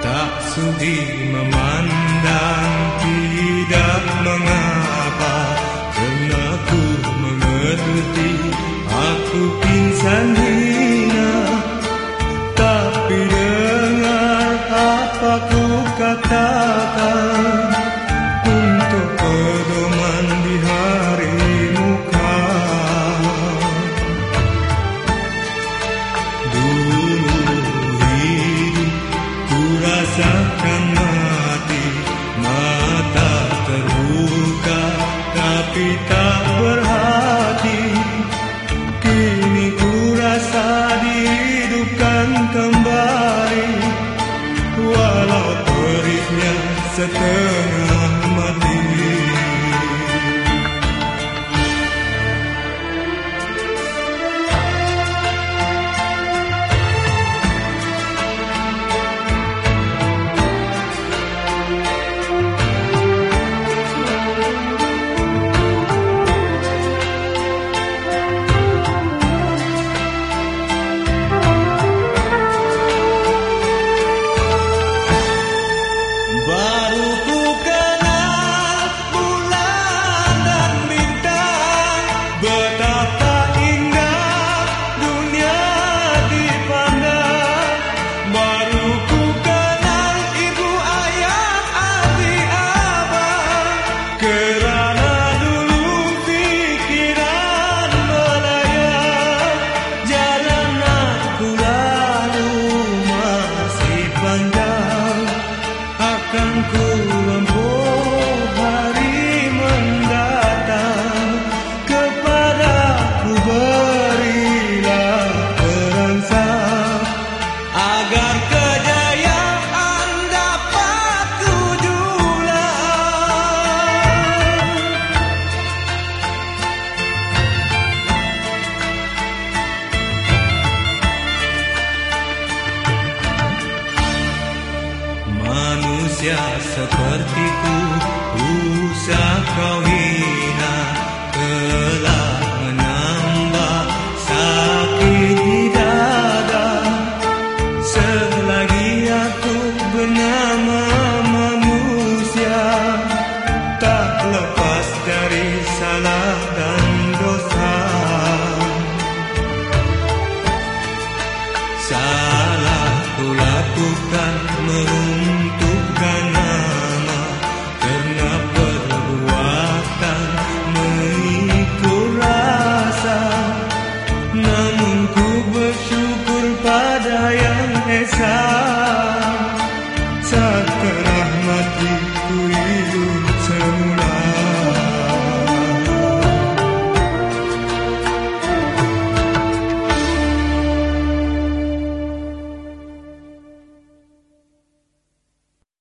Tak sudi memandang tidak mengapa. Karena ku mengerti aku pingsan hina. Tapi dengar apa ku katakan rasakan mati Mata terbuka tapi tak berhati. Kini ku rasa dihidupkan kembali. Walau perihnya setengah Manusia sepertiku Usah kau hina Telah menambah sakit di dada. Selagi aku bernama manusia Tak lepas dari salah dan dosa. Salah ku lakukan merumah ku bersyukur pada yang esa